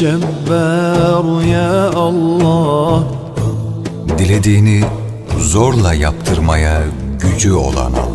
الجبار يا الله Dilediğini zorla yaptırmaya gücü olan Allah.